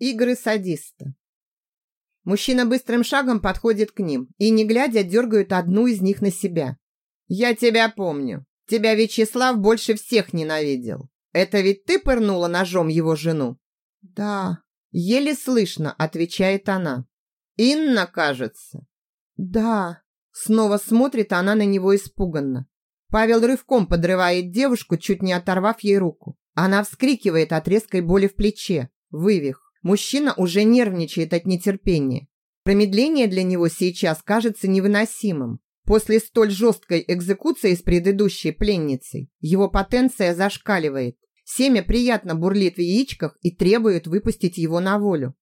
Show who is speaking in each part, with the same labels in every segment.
Speaker 1: Игры садиста. Мужчина быстрым шагом подходит к ним и, не глядя, дергает одну из них на себя. «Я тебя помню. Тебя Вячеслав больше всех ненавидел. Это ведь ты пырнула ножом его жену?»
Speaker 2: «Да», –
Speaker 1: еле слышно, отвечает она. «Инна, кажется».
Speaker 2: «Да», –
Speaker 1: снова смотрит она на него испуганно. Павел рывком подрывает девушку, чуть не оторвав ей руку. Она вскрикивает от резкой боли в плече. Вывих. Мужчина уже нервничает от нетерпения. Промедление для него сейчас кажется невыносимым. После столь жесткой экзекуции с предыдущей пленницей его потенция зашкаливает. Семя приятно бурлит в яичках и требует выпустить его на волю.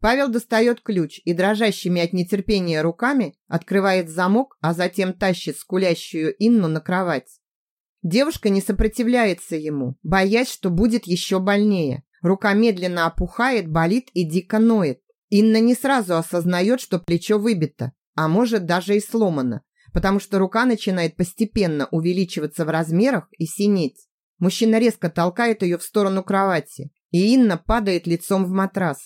Speaker 1: Павел достает ключ и дрожащими от нетерпения руками открывает замок, а затем тащит скулящую Инну на кровать. Девушка не сопротивляется ему, боясь, что будет еще больнее. Рука медленно опухает, болит и дико ноет. Инна не сразу осознает, что плечо выбито, а может даже и сломано, потому что рука начинает постепенно увеличиваться в размерах и синеть. Мужчина резко толкает ее в сторону кровати, и Инна падает лицом в матрас.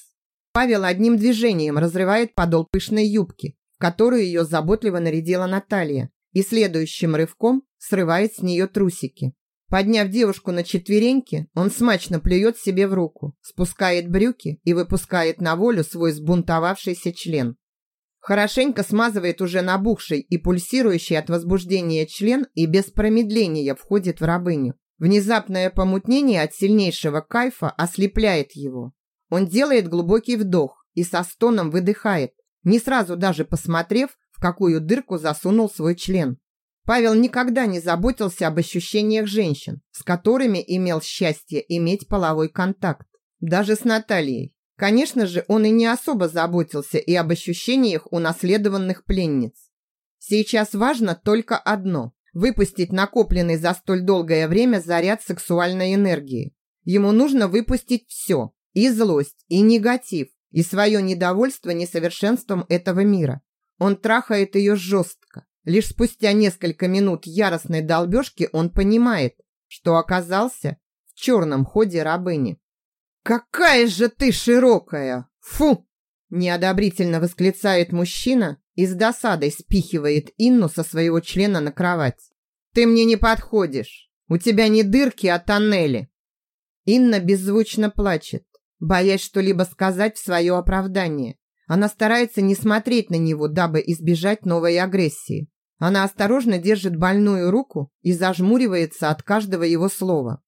Speaker 1: Павел одним движением разрывает подол пышной юбки, которую ее заботливо нарядила Наталья, и следующим рывком срывает с нее трусики. Подняв девушку на четвереньки, он смачно плюет себе в руку, спускает брюки и выпускает на волю свой сбунтовавшийся член. Хорошенько смазывает уже набухший и пульсирующий от возбуждения член и без промедления входит в рабыню. Внезапное помутнение от сильнейшего кайфа ослепляет его. Он делает глубокий вдох и со стоном выдыхает, не сразу даже посмотрев, в какую дырку засунул свой член. Павел никогда не заботился об ощущениях женщин, с которыми имел счастье иметь половой контакт. Даже с Натальей. Конечно же, он и не особо заботился и об ощущениях унаследованных пленниц. Сейчас важно только одно – выпустить накопленный за столь долгое время заряд сексуальной энергии. Ему нужно выпустить все – и злость, и негатив, и свое недовольство несовершенством этого мира. Он трахает ее жестко, Лишь спустя несколько минут яростной долбежки он понимает, что оказался в черном ходе рабыни. «Какая же ты широкая! Фу!» Неодобрительно восклицает мужчина и с досадой спихивает Инну со своего члена на кровать. «Ты мне не подходишь! У тебя не дырки, а тоннели!» Инна беззвучно плачет, боясь что-либо сказать в свое оправдание. Она старается не смотреть на него, дабы избежать новой агрессии. Она осторожно держит больную руку и зажмуривается от каждого его слова.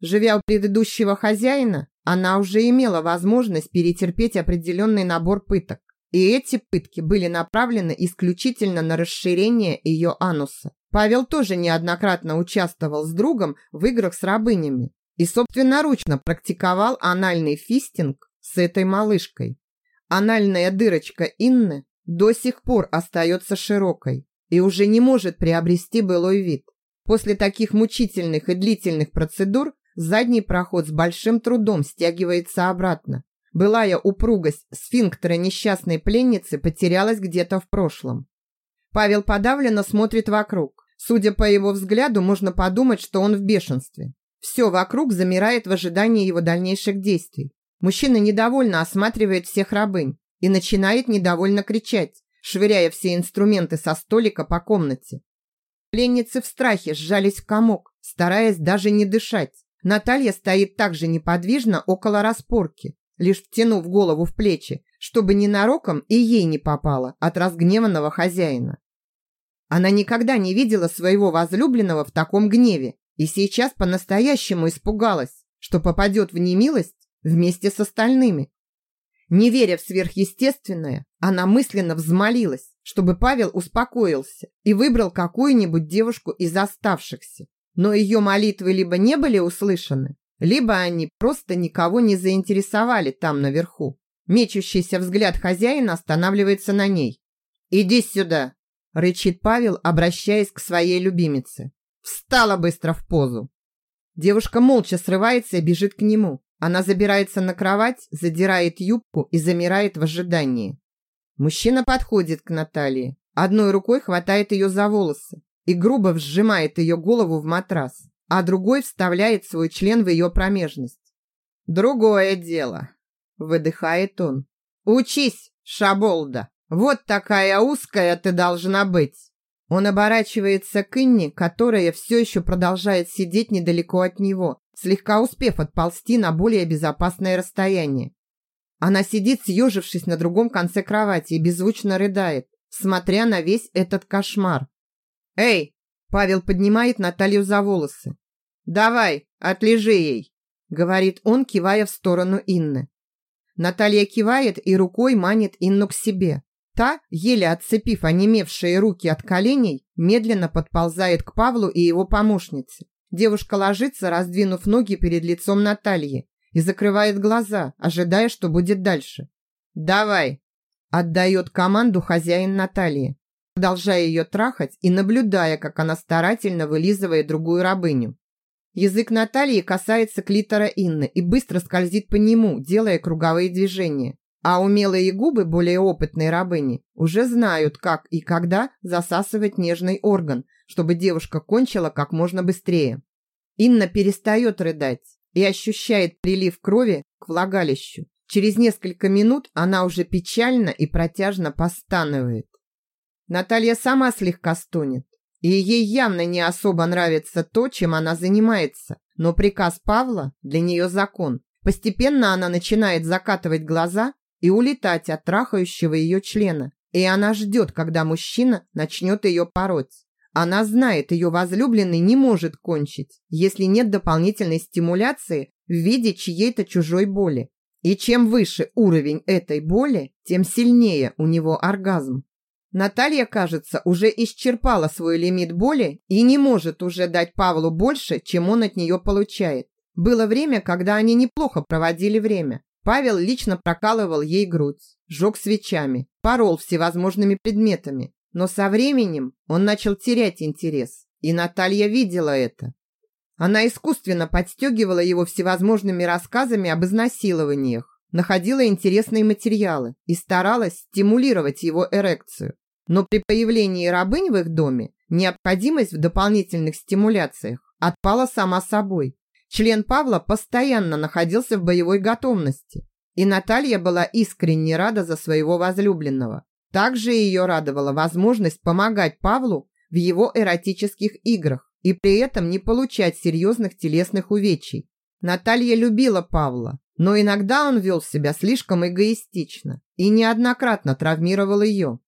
Speaker 1: Живя у предыдущего хозяина, она уже имела возможность перетерпеть определенный набор пыток. И эти пытки были направлены исключительно на расширение ее ануса. Павел тоже неоднократно участвовал с другом в играх с рабынями и собственноручно практиковал анальный фистинг с этой малышкой. Анальная дырочка Инны до сих пор остается широкой, и уже не может приобрести былой вид. После таких мучительных и длительных процедур задний проход с большим трудом стягивается обратно. Былая упругость сфинктера несчастной пленницы потерялась где-то в прошлом. Павел подавленно смотрит вокруг. Судя по его взгляду, можно подумать, что он в бешенстве. Все вокруг замирает в ожидании его дальнейших действий. Мужчина недовольно осматривает всех рабынь и начинает недовольно кричать швыряя все инструменты со столика по комнате. Пленницы в страхе сжались в комок, стараясь даже не дышать. Наталья стоит также неподвижно около распорки, лишь втянув голову в плечи, чтобы ненароком и ей не попало от разгневанного хозяина. Она никогда не видела своего возлюбленного в таком гневе и сейчас по-настоящему испугалась, что попадет в немилость вместе с остальными. Не веря в сверхъестественное, она мысленно взмолилась, чтобы Павел успокоился и выбрал какую-нибудь девушку из оставшихся. Но ее молитвы либо не были услышаны, либо они просто никого не заинтересовали там наверху. Мечущийся взгляд хозяина останавливается на ней. «Иди сюда!» – рычит Павел, обращаясь к своей любимице. Встала быстро в позу. Девушка молча срывается и бежит к нему. Она забирается на кровать, задирает юбку и замирает в ожидании. Мужчина подходит к Наталье, одной рукой хватает ее за волосы и грубо сжимает ее голову в матрас, а другой вставляет свой член в ее промежность. Другое дело. выдыхает он. Учись, шаболда. Вот такая узкая ты должна быть. Он оборачивается к Инне, которая все еще продолжает сидеть недалеко от него, слегка успев отползти на более безопасное расстояние. Она сидит, съежившись на другом конце кровати и беззвучно рыдает, смотря на весь этот кошмар. «Эй!» – Павел поднимает Наталью за волосы. «Давай, отлежи ей!» – говорит он, кивая в сторону Инны. Наталья кивает и рукой манит Инну к себе. Та, еле отцепив онемевшие руки от коленей, медленно подползает к Павлу и его помощнице. Девушка ложится, раздвинув ноги перед лицом Натальи и закрывает глаза, ожидая, что будет дальше. «Давай!» – отдает команду хозяин Натальи, продолжая ее трахать и наблюдая, как она старательно вылизывает другую рабыню. Язык Натальи касается клитора Инны и быстро скользит по нему, делая круговые движения. А умелые губы более опытной рабыни уже знают, как и когда засасывать нежный орган, чтобы девушка кончила как можно быстрее. Инна перестает рыдать и ощущает прилив крови к влагалищу. Через несколько минут она уже печально и протяжно постанывает. Наталья сама слегка стонет, и ей явно не особо нравится то, чем она занимается, но приказ Павла для нее закон. Постепенно она начинает закатывать глаза и улетать от трахающего ее члена. И она ждет, когда мужчина начнет ее пороть. Она знает, ее возлюбленный не может кончить, если нет дополнительной стимуляции в виде чьей-то чужой боли. И чем выше уровень этой боли, тем сильнее у него оргазм. Наталья, кажется, уже исчерпала свой лимит боли и не может уже дать Павлу больше, чем он от нее получает. Было время, когда они неплохо проводили время. Павел лично прокалывал ей грудь, жег свечами, порол всевозможными предметами. Но со временем он начал терять интерес, и Наталья видела это. Она искусственно подстегивала его всевозможными рассказами об изнасилованиях, находила интересные материалы и старалась стимулировать его эрекцию. Но при появлении рабынь в их доме необходимость в дополнительных стимуляциях отпала сама собой. Член Павла постоянно находился в боевой готовности, и Наталья была искренне рада за своего возлюбленного. Также ее радовала возможность помогать Павлу в его эротических играх и при этом не получать серьезных телесных увечий. Наталья любила Павла, но иногда он вел себя слишком эгоистично и неоднократно травмировал ее.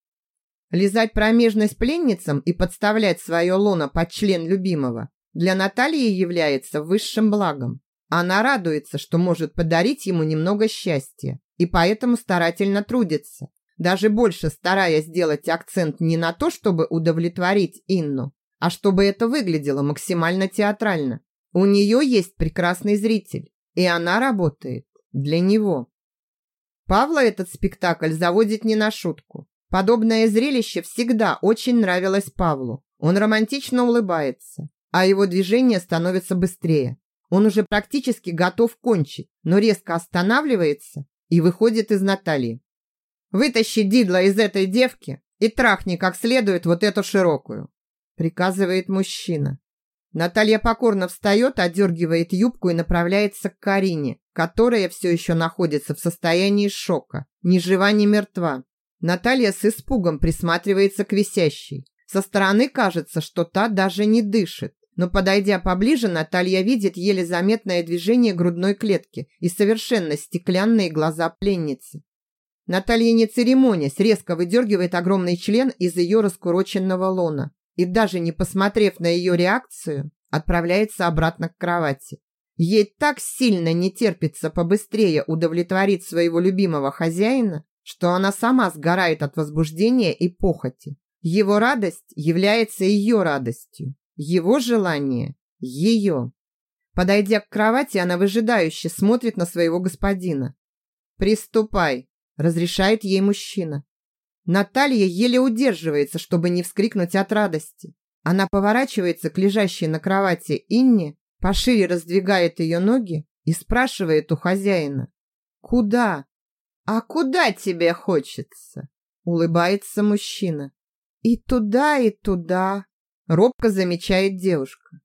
Speaker 1: Лизать промежность пленницам и подставлять свое лоно под член любимого для Натальи является высшим благом. Она радуется, что может подарить ему немного счастья, и поэтому старательно трудится, даже больше стараясь сделать акцент не на то, чтобы удовлетворить Инну, а чтобы это выглядело максимально театрально. У нее есть прекрасный зритель, и она работает для него. Павла этот спектакль заводит не на шутку. Подобное зрелище всегда очень нравилось Павлу. Он романтично улыбается, а его движение становится быстрее. Он уже практически готов кончить, но резко останавливается и выходит из Натальи. «Вытащи Дидла из этой девки и трахни как следует вот эту широкую», приказывает мужчина. Наталья покорно встает, одергивает юбку и направляется к Карине, которая все еще находится в состоянии шока, ни жива, ни мертва. Наталья с испугом присматривается к висящей. Со стороны кажется, что та даже не дышит. Но подойдя поближе, Наталья видит еле заметное движение грудной клетки и совершенно стеклянные глаза пленницы. Наталья не церемонясь, резко выдергивает огромный член из ее раскуроченного лона и даже не посмотрев на ее реакцию, отправляется обратно к кровати. Ей так сильно не терпится побыстрее удовлетворить своего любимого хозяина, что она сама сгорает от возбуждения и похоти. Его радость является ее радостью. Его желание – ее. Подойдя к кровати, она выжидающе смотрит на своего господина. «Приступай», – разрешает ей мужчина. Наталья еле удерживается, чтобы не вскрикнуть от радости. Она поворачивается к лежащей на кровати Инне, пошире раздвигает ее ноги и спрашивает у хозяина. «Куда?» «А куда тебе хочется?» – улыбается мужчина. «И туда, и туда», Робко замечает девушка.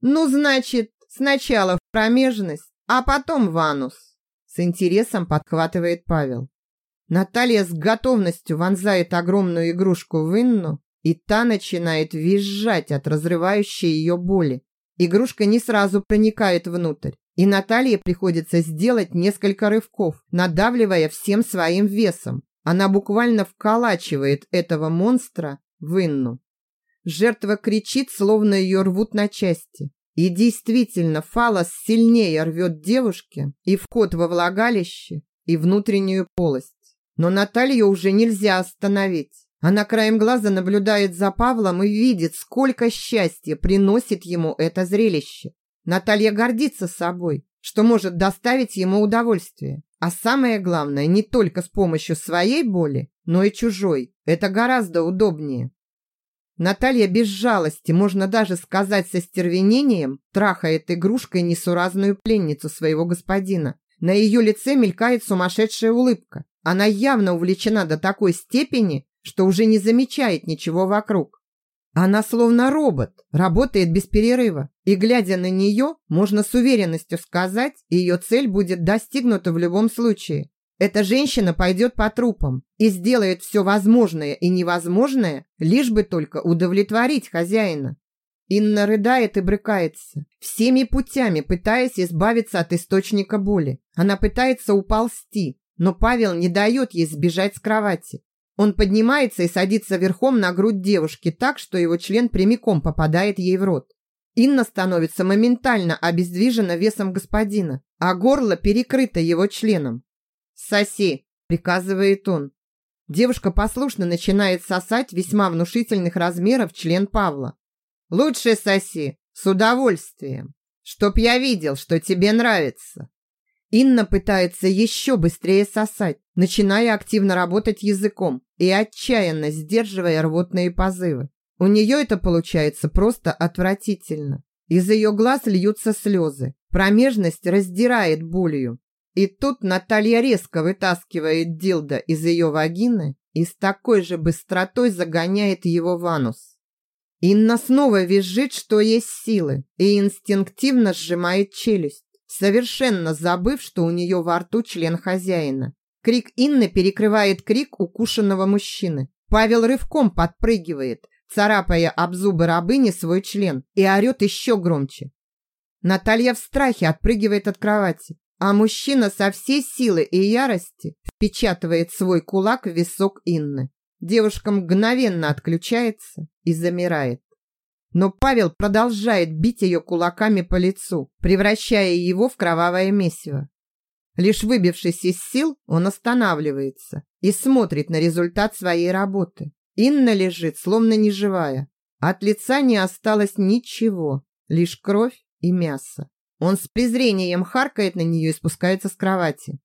Speaker 1: Ну, значит, сначала в промежность, а потом в анус. С интересом подхватывает Павел. Наталья с готовностью вонзает огромную игрушку в Инну, и та начинает визжать от разрывающей ее боли. Игрушка не сразу проникает внутрь, и Наталье приходится сделать несколько рывков, надавливая всем своим весом. Она буквально вколачивает этого монстра в Инну. Жертва кричит, словно ее рвут на части. И действительно, фалос сильнее рвет девушке и вход во влагалище, и внутреннюю полость. Но Наталью уже нельзя остановить. Она краем глаза наблюдает за Павлом и видит, сколько счастья приносит ему это зрелище. Наталья гордится собой, что может доставить ему удовольствие. А самое главное, не только с помощью своей боли, но и чужой. Это гораздо удобнее. Наталья без жалости, можно даже сказать со стервенением, трахает игрушкой несуразную пленницу своего господина. На ее лице мелькает сумасшедшая улыбка. Она явно увлечена до такой степени, что уже не замечает ничего вокруг. Она словно робот, работает без перерыва. И глядя на нее, можно с уверенностью сказать, ее цель будет достигнута в любом случае. Эта женщина пойдет по трупам и сделает все возможное и невозможное, лишь бы только удовлетворить хозяина. Инна рыдает и брыкается, всеми путями пытаясь избавиться от источника боли. Она пытается уползти, но Павел не дает ей сбежать с кровати. Он поднимается и садится верхом на грудь девушки так, что его член прямиком попадает ей в рот. Инна становится моментально обездвижена весом господина, а горло перекрыто его членом. «Соси!» – приказывает он. Девушка послушно начинает сосать весьма внушительных размеров член Павла. «Лучше соси, с удовольствием, чтоб я видел, что тебе нравится». Инна пытается еще быстрее сосать, начиная активно работать языком и отчаянно сдерживая рвотные позывы. У нее это получается просто отвратительно. Из ее глаз льются слезы. Промежность раздирает болью. И тут Наталья резко вытаскивает Дилда из ее вагины и с такой же быстротой загоняет его в анус. Инна снова визжит, что есть силы, и инстинктивно сжимает челюсть, совершенно забыв, что у нее во рту член хозяина. Крик Инны перекрывает крик укушенного мужчины. Павел рывком подпрыгивает, царапая об зубы рабыни свой член, и орет еще громче. Наталья в страхе отпрыгивает от кровати. А мужчина со всей силы и ярости впечатывает свой кулак в висок Инны. Девушка мгновенно отключается и замирает. Но Павел продолжает бить ее кулаками по лицу, превращая его в кровавое месиво. Лишь выбившись из сил, он останавливается и смотрит на результат своей работы. Инна лежит, словно неживая. От лица не осталось ничего, лишь кровь и мясо. Он с презрением харкает на нее и спускается с кровати.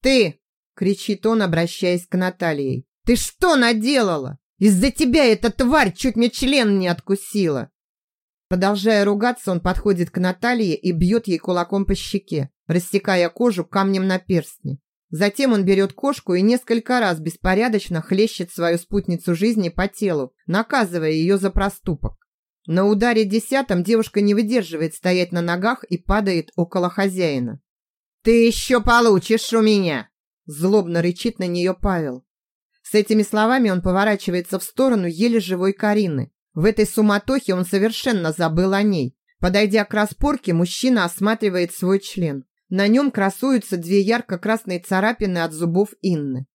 Speaker 1: «Ты!» – кричит он, обращаясь к Наталье. «Ты что наделала? Из-за тебя эта тварь чуть мне член не откусила!» Продолжая ругаться, он подходит к Наталье и бьет ей кулаком по щеке, рассекая кожу камнем на перстне. Затем он берет кошку и несколько раз беспорядочно хлещет свою спутницу жизни по телу, наказывая ее за проступок. На ударе десятом девушка не выдерживает стоять на ногах и падает около хозяина. «Ты еще получишь у меня!» Злобно рычит на нее Павел. С этими словами он поворачивается в сторону еле живой Карины. В этой суматохе он совершенно забыл о ней. Подойдя к распорке, мужчина осматривает свой член. На нем красуются две ярко-красные царапины от зубов Инны.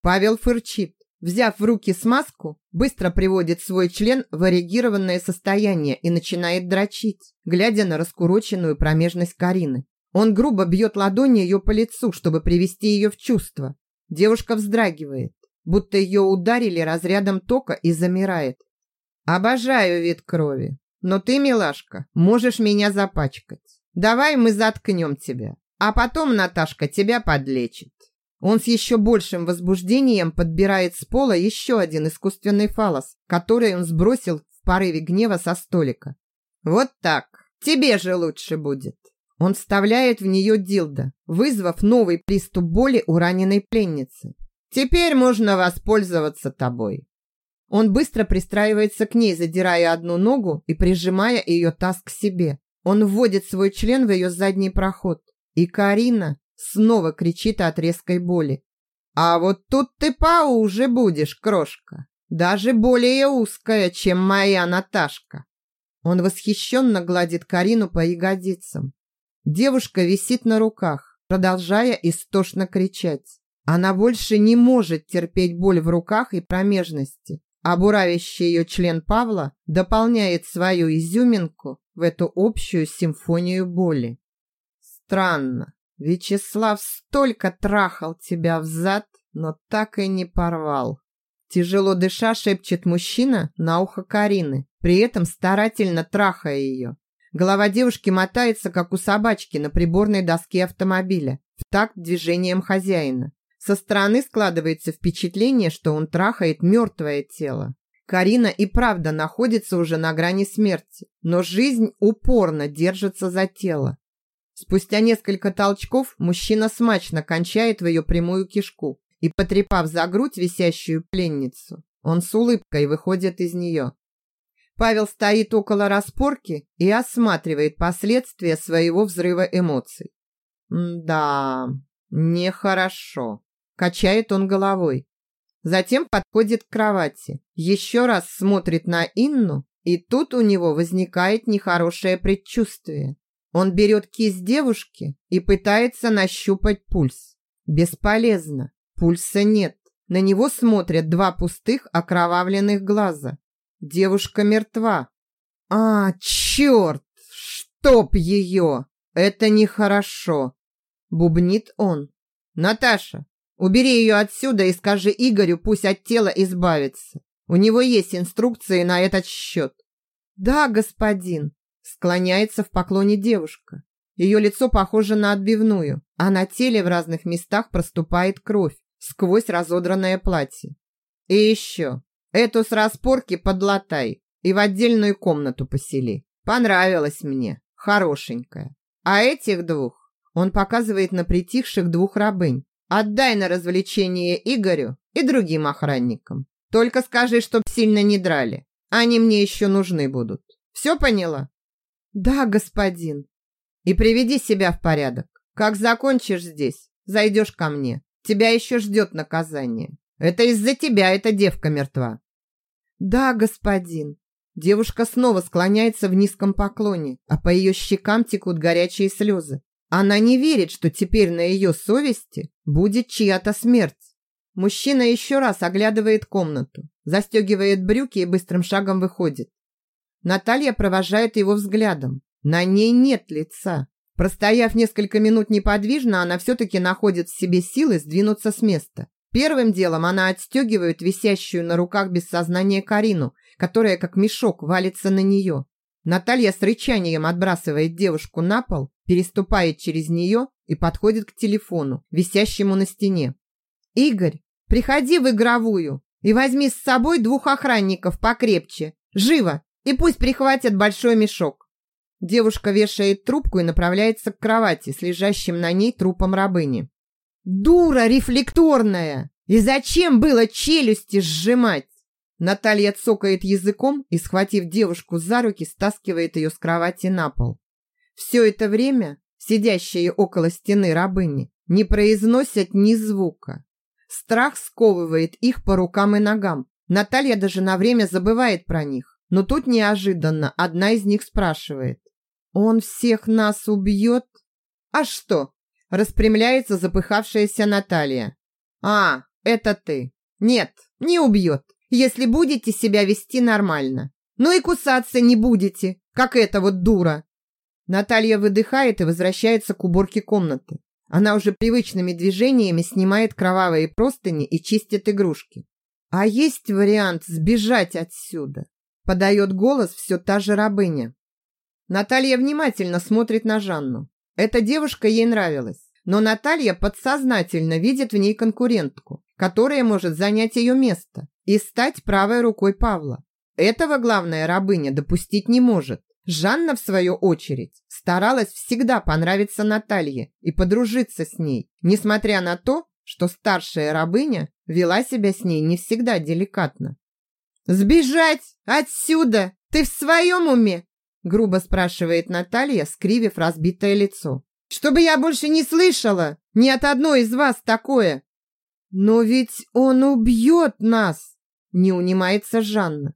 Speaker 1: Павел фырчит. Взяв в руки смазку, быстро приводит свой член в эрегированное состояние и начинает дрочить, глядя на раскуроченную промежность Карины. Он грубо бьет ладонью ее по лицу, чтобы привести ее в чувство. Девушка вздрагивает, будто ее ударили разрядом тока и замирает. «Обожаю вид крови, но ты, милашка, можешь меня запачкать. Давай мы заткнем тебя, а потом Наташка тебя подлечит». Он с еще большим возбуждением подбирает с пола еще один искусственный фалос, который он сбросил в порыве гнева со столика. «Вот так. Тебе же лучше будет». Он вставляет в нее дилдо, вызвав новый приступ боли у раненой пленницы. «Теперь можно воспользоваться тобой». Он быстро пристраивается к ней, задирая одну ногу и прижимая ее таз к себе. Он вводит свой член в ее задний проход. И Карина снова кричит от резкой боли. А вот тут ты поуже будешь, крошка. Даже более узкая, чем моя Наташка. Он восхищенно гладит Карину по ягодицам. Девушка висит на руках, продолжая истошно кричать. Она больше не может терпеть боль в руках и промежности, а буравящий ее член Павла дополняет свою изюминку в эту общую симфонию боли. Странно, Вячеслав столько трахал тебя в зад, но так и не порвал. Тяжело дыша, шепчет мужчина на ухо Карины, при этом старательно трахая ее. Голова девушки мотается, как у собачки на приборной доске автомобиля, в такт движением хозяина. Со стороны складывается впечатление, что он трахает мертвое тело. Карина и правда находится уже на грани смерти, но жизнь упорно держится за тело. Спустя несколько толчков мужчина смачно кончает в ее прямую кишку и, потрепав за грудь висящую пленницу, он с улыбкой выходит из нее. Павел стоит около распорки и осматривает последствия своего взрыва эмоций. «Да, нехорошо», – качает он головой. Затем подходит к кровати, еще раз смотрит на Инну, и тут у него возникает нехорошее предчувствие. Он берет кисть девушки и пытается нащупать пульс. Бесполезно. Пульса нет. На него смотрят два пустых окровавленных глаза. Девушка мертва. А, черт! Чтоб ее! Это нехорошо. Бубнит он. Наташа, убери ее отсюда и скажи Игорю, пусть от тела избавится. У него есть инструкции на этот счет. Да, господин. Склоняется в поклоне девушка. Ее лицо похоже на отбивную, а на теле в разных местах проступает кровь сквозь разодранное платье. И еще, эту с распорки подлатай и в отдельную комнату посели. Понравилось мне, хорошенькая. А этих двух, он показывает на притихших двух рабынь, отдай на развлечение Игорю и другим охранникам. Только скажи, чтоб сильно не драли. Они мне еще нужны будут. Все поняла? Да, господин. И приведи себя в порядок. Как закончишь здесь, зайдешь ко мне. Тебя еще ждет наказание. Это из-за тебя эта девка мертва. Да, господин. Девушка снова склоняется в низком поклоне, а по ее щекам текут горячие слезы. Она не верит, что теперь на ее совести будет чья-то смерть. Мужчина еще раз оглядывает комнату, застегивает брюки и быстрым шагом выходит. Наталья провожает его взглядом. На ней нет лица. Простояв несколько минут неподвижно, она все-таки находит в себе силы сдвинуться с места. Первым делом она отстегивает висящую на руках без сознания Карину, которая как мешок валится на нее. Наталья с рычанием отбрасывает девушку на пол, переступает через нее и подходит к телефону, висящему на стене. «Игорь, приходи в игровую и возьми с собой двух охранников покрепче. Живо! И пусть прихватят большой мешок». Девушка вешает трубку и направляется к кровати с лежащим на ней трупом рабыни. «Дура рефлекторная! И зачем было челюсти сжимать?» Наталья цокает языком и, схватив девушку за руки, стаскивает ее с кровати на пол. Все это время сидящие около стены рабыни не произносят ни звука. Страх сковывает их по рукам и ногам. Наталья даже на время забывает про них. Но тут неожиданно одна из них спрашивает. Он всех нас убьет? А что? Распрямляется запыхавшаяся Наталья. А, это ты. Нет, не убьет, если будете себя вести нормально. Ну и кусаться не будете, как эта вот дура. Наталья выдыхает и возвращается к уборке комнаты. Она уже привычными движениями снимает кровавые простыни и чистит игрушки. А есть вариант сбежать отсюда? Подает голос все та же рабыня. Наталья внимательно смотрит на Жанну. Эта девушка ей нравилась, но Наталья подсознательно видит в ней конкурентку, которая может занять ее место и стать правой рукой Павла. Этого главная рабыня допустить не может. Жанна, в свою очередь, старалась всегда понравиться Наталье и подружиться с ней, несмотря на то, что старшая рабыня вела себя с ней не всегда деликатно. «Сбежать отсюда! Ты в своем уме? Грубо спрашивает Наталья, скривив разбитое лицо. «Чтобы я больше не слышала! Ни от одной из вас такое. Но ведь он убьет нас, не унимается Жанна.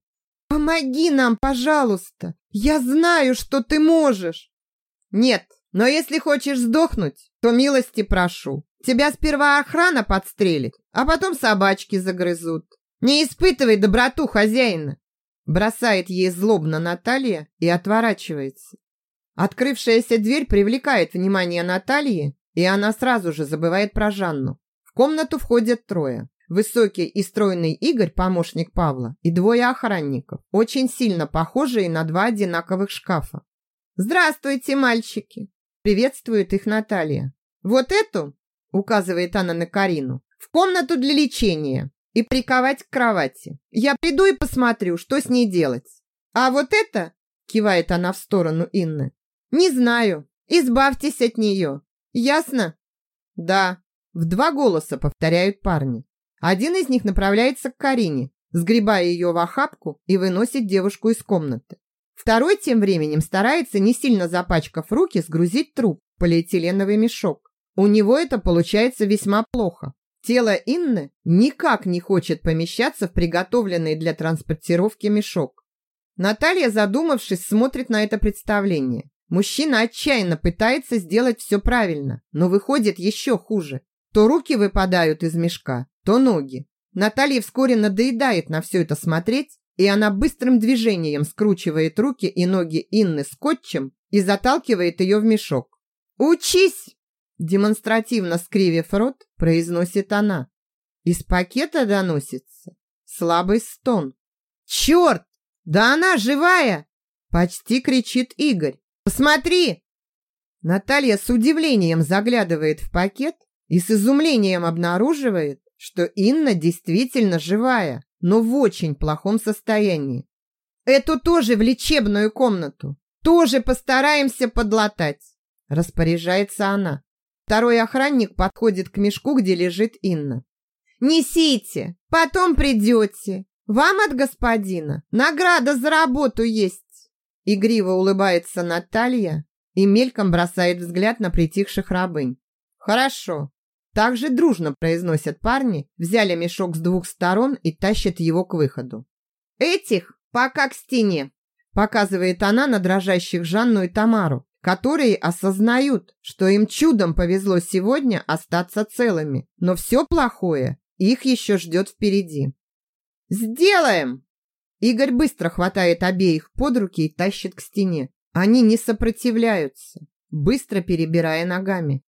Speaker 1: Помоги нам, пожалуйста. Я знаю, что ты можешь. Нет, но если хочешь сдохнуть, то милости прошу. Тебя сперва охрана подстрелит, а потом собачки загрызут. Не испытывай доброту хозяина. Бросает ей злобно Наталья и отворачивается. Открывшаяся дверь привлекает внимание Натальи, и она сразу же забывает про Жанну. В комнату входят трое. Высокий и стройный Игорь, помощник Павла, и двое охранников, очень сильно похожие на два одинаковых шкафа. «Здравствуйте, мальчики!» Приветствует их Наталья. «Вот эту, — указывает она на Карину, — в комнату для лечения и приковать к кровати. Я приду и посмотрю, что с ней делать. А вот это, — кивает она в сторону Инны, — не знаю, избавьтесь от нее. Ясно?» «Да», — в два голоса повторяют парни. Один из них направляется к Карине, сгребая ее в охапку и выносит девушку из комнаты. Второй тем временем старается, не сильно запачкав руки, сгрузить труп в полиэтиленовый мешок. У него это получается весьма плохо. Тело Инны никак не хочет помещаться в приготовленный для транспортировки мешок. Наталья, задумавшись, смотрит на это представление. Мужчина отчаянно пытается сделать все правильно, но выходит еще хуже. То руки выпадают из мешка, то ноги. Наталье вскоре надоедает на все это смотреть, и она быстрым движением скручивает руки и ноги Инны скотчем и заталкивает ее в мешок. «Учись!» Демонстративно скривив рот, произносит она. Из пакета доносится слабый стон. «Черт! Да она живая!» Почти кричит Игорь. «Посмотри!» Наталья с удивлением заглядывает в пакет и с изумлением обнаруживает, что Инна действительно живая, но в очень плохом состоянии. Эту тоже в лечебную комнату. Тоже постараемся подлатать, распоряжается она. Второй охранник подходит к мешку, где лежит Инна. Несите, потом придете. Вам от господина награда за работу есть. Игриво улыбается Наталья и мельком бросает взгляд на притихших рабынь. Хорошо, также дружно произносят парни, взяли мешок с двух сторон и тащат его к выходу. «Этих пока к стене!» показывает она на дрожащих Жанну и Тамару, которые осознают, что им чудом повезло сегодня остаться целыми, но все плохое их еще ждет впереди. «Сделаем!» Игорь быстро хватает обеих под руки и тащит к стене. Они не сопротивляются, быстро перебирая ногами.